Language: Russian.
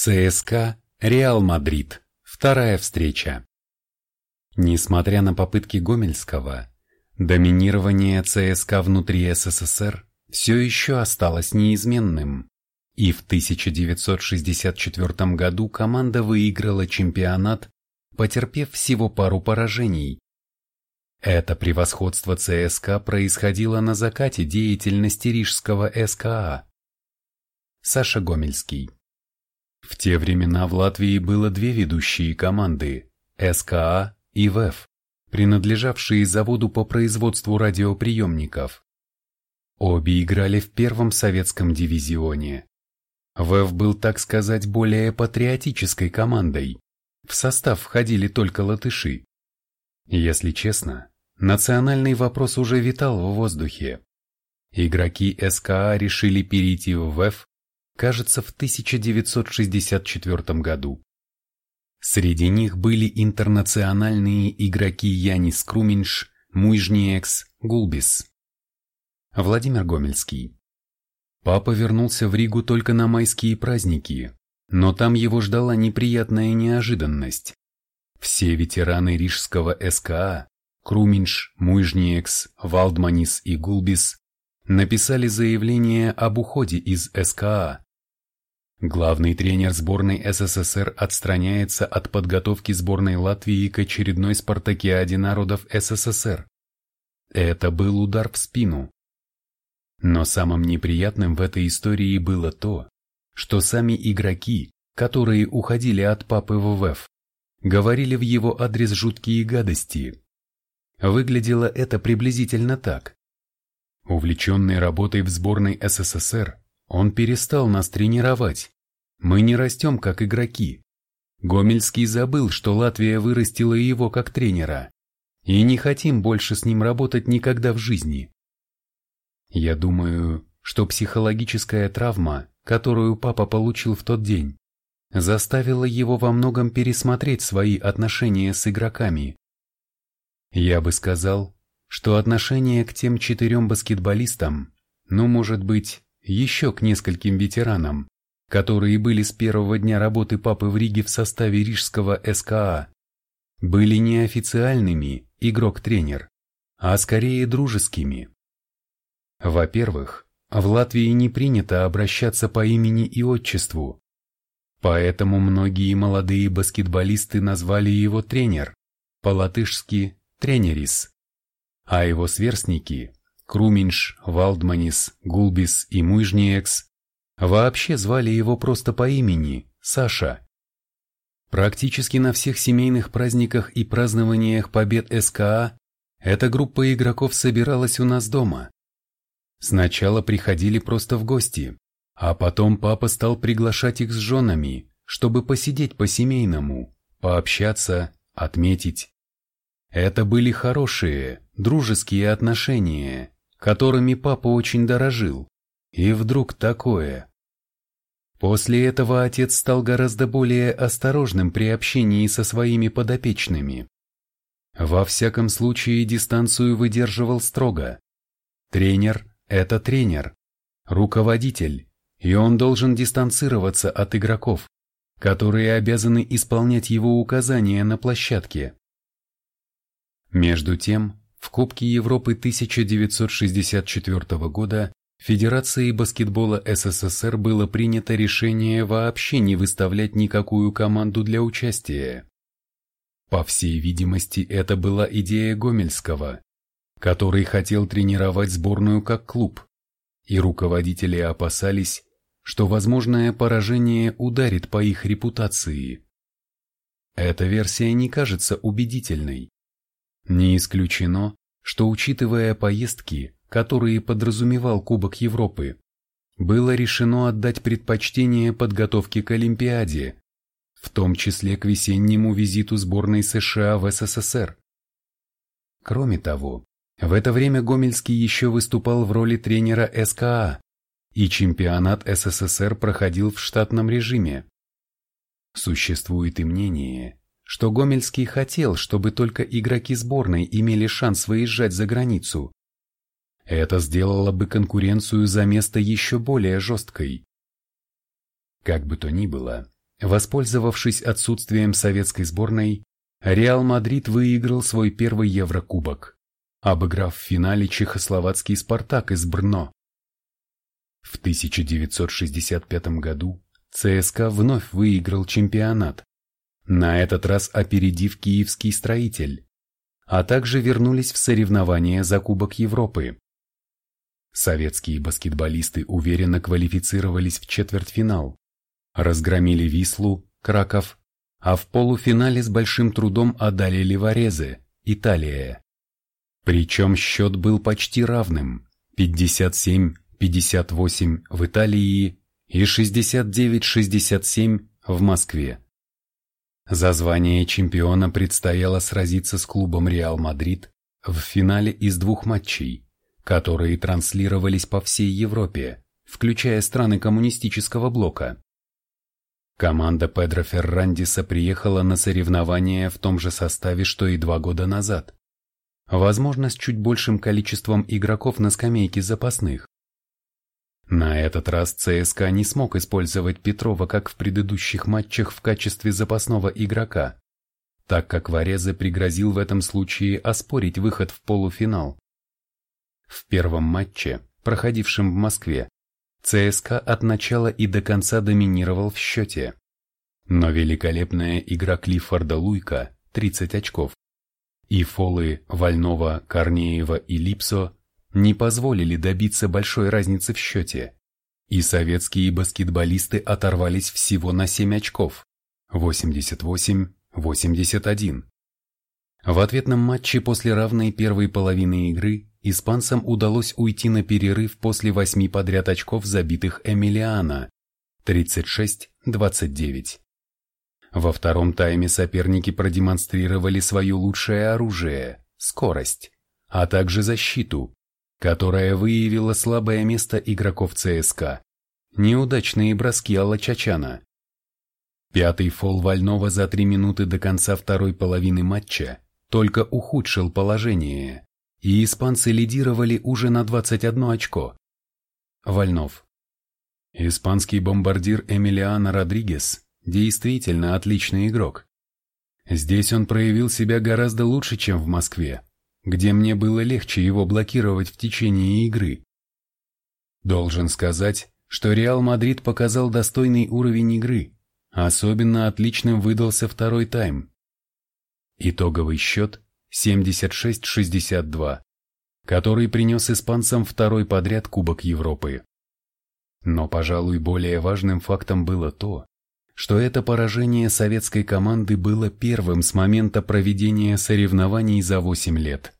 ЦСКА, Реал Мадрид. Вторая встреча. Несмотря на попытки Гомельского, доминирование ЦСКА внутри СССР все еще осталось неизменным. И в 1964 году команда выиграла чемпионат, потерпев всего пару поражений. Это превосходство ЦСКА происходило на закате деятельности рижского СКА. Саша Гомельский в те времена в Латвии было две ведущие команды – СКА и ВЭФ, принадлежавшие заводу по производству радиоприемников. Обе играли в первом советском дивизионе. ВЭФ был, так сказать, более патриотической командой. В состав входили только латыши. Если честно, национальный вопрос уже витал в воздухе. Игроки СКА решили перейти в ВЭФ кажется, в 1964 году. Среди них были интернациональные игроки Янис Круминш, Муйжниекс, Гулбис. Владимир Гомельский. Папа вернулся в Ригу только на майские праздники, но там его ждала неприятная неожиданность. Все ветераны рижского СКА Круминш, Муйжниекс, Валдманис и Гулбис написали заявление об уходе из СКА, Главный тренер сборной СССР отстраняется от подготовки сборной Латвии к очередной спартакиаде народов СССР. Это был удар в спину. Но самым неприятным в этой истории было то, что сами игроки, которые уходили от папы в ВЭФ, говорили в его адрес жуткие гадости. Выглядело это приблизительно так. Увлеченный работой в сборной СССР, он перестал нас тренировать. Мы не растем как игроки. Гомельский забыл, что Латвия вырастила его как тренера. И не хотим больше с ним работать никогда в жизни. Я думаю, что психологическая травма, которую папа получил в тот день, заставила его во многом пересмотреть свои отношения с игроками. Я бы сказал, что отношение к тем четырем баскетболистам, ну, может быть, еще к нескольким ветеранам, которые были с первого дня работы папы в Риге в составе рижского СКА, были не официальными, игрок-тренер, а скорее дружескими. Во-первых, в Латвии не принято обращаться по имени и отчеству, поэтому многие молодые баскетболисты назвали его тренер, по-латышски тренерис, а его сверстники Круминш, Валдманис, Гулбис и Муйжниекс вообще звали его просто по имени – Саша. Практически на всех семейных праздниках и празднованиях побед СКА эта группа игроков собиралась у нас дома. Сначала приходили просто в гости, а потом папа стал приглашать их с женами, чтобы посидеть по-семейному, пообщаться, отметить. Это были хорошие, дружеские отношения, которыми папа очень дорожил. И вдруг такое. После этого отец стал гораздо более осторожным при общении со своими подопечными. Во всяком случае дистанцию выдерживал строго. Тренер – это тренер, руководитель, и он должен дистанцироваться от игроков, которые обязаны исполнять его указания на площадке. Между тем, в Кубке Европы 1964 года Федерацией баскетбола СССР было принято решение вообще не выставлять никакую команду для участия. По всей видимости, это была идея Гомельского, который хотел тренировать сборную как клуб, и руководители опасались, что возможное поражение ударит по их репутации. Эта версия не кажется убедительной. Не исключено, что учитывая поездки, которые подразумевал Кубок Европы, было решено отдать предпочтение подготовке к Олимпиаде, в том числе к весеннему визиту сборной США в СССР. Кроме того, в это время Гомельский еще выступал в роли тренера СКА, и чемпионат СССР проходил в штатном режиме. Существует и мнение, что Гомельский хотел, чтобы только игроки сборной имели шанс выезжать за границу. Это сделало бы конкуренцию за место еще более жесткой. Как бы то ни было, воспользовавшись отсутствием советской сборной, Реал Мадрид выиграл свой первый Еврокубок, обыграв в финале чехословацкий «Спартак» из Брно. В 1965 году ЦСКА вновь выиграл чемпионат, на этот раз опередив киевский строитель, а также вернулись в соревнования за Кубок Европы. Советские баскетболисты уверенно квалифицировались в четвертьфинал, разгромили Вислу, Краков, а в полуфинале с большим трудом одолели Варезе, Италия. Причем счет был почти равным – 57-58 в Италии и 69-67 в Москве. За звание чемпиона предстояло сразиться с клубом Реал Мадрид в финале из двух матчей, которые транслировались по всей Европе, включая страны коммунистического блока. Команда Педро Феррандиса приехала на соревнования в том же составе, что и два года назад. Возможно, с чуть большим количеством игроков на скамейке запасных. На этот раз ЦСКА не смог использовать Петрова как в предыдущих матчах в качестве запасного игрока, так как Варезе пригрозил в этом случае оспорить выход в полуфинал. В первом матче, проходившем в Москве, ЦСКА от начала и до конца доминировал в счете. Но великолепная игра Клиффорда Луйка, 30 очков, и фолы Вольнова, Корнеева и Липсо не позволили добиться большой разницы в счете, и советские баскетболисты оторвались всего на 7 очков – 88-81. В ответном матче после равной первой половины игры испанцам удалось уйти на перерыв после восьми подряд очков забитых Эмилиана – 36-29. Во втором тайме соперники продемонстрировали свое лучшее оружие – скорость, а также защиту, которая выявила слабое место игроков ЦСКА – неудачные броски Алла Чачана. Пятый фол Вольнова за три минуты до конца второй половины матча только ухудшил положение, и испанцы лидировали уже на 21 очко. Вольнов. Испанский бомбардир Эмилиано Родригес действительно отличный игрок. Здесь он проявил себя гораздо лучше, чем в Москве где мне было легче его блокировать в течение игры. Должен сказать, что Реал Мадрид показал достойный уровень игры, особенно отличным выдался второй тайм. Итоговый счет 76-62, который принес испанцам второй подряд Кубок Европы. Но, пожалуй, более важным фактом было то, что это поражение советской команды было первым с момента проведения соревнований за 8 лет.